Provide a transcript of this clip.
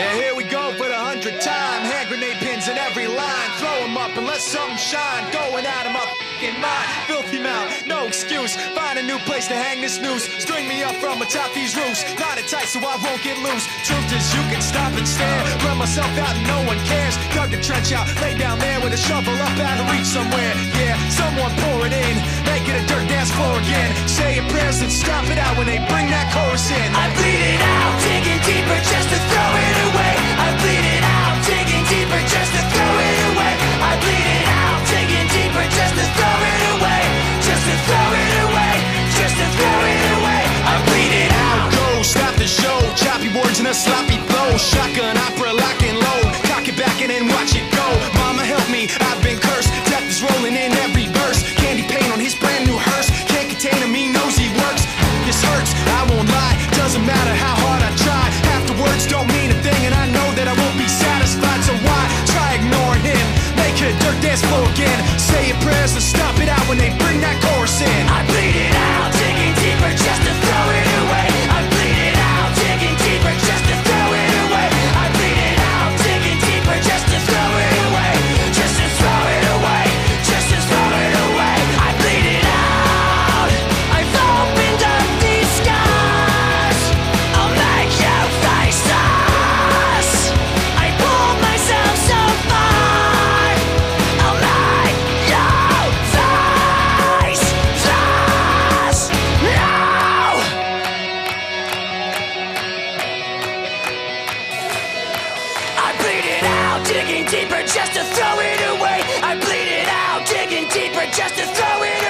Yeah, here we go for the hundredth time. Hand grenade pins in every line. Throw 'em up and let something shine. Going out of my fing mind. Filthy mouth, no excuse. Find a new place to hang this noose. String me up from atop these roofs. Knot it tight so I won't get loose. Truth is, you can stop and stare. Run myself out and no one cares. Dug the trench out, lay down there with a shovel up out of reach somewhere. Yeah, someone pour it in. Make it a dirt dance floor again. Say your prayers and stop it out when they bring that chorus in. I digging deeper just to throw it away. I bleed it out, digging deeper just to throw it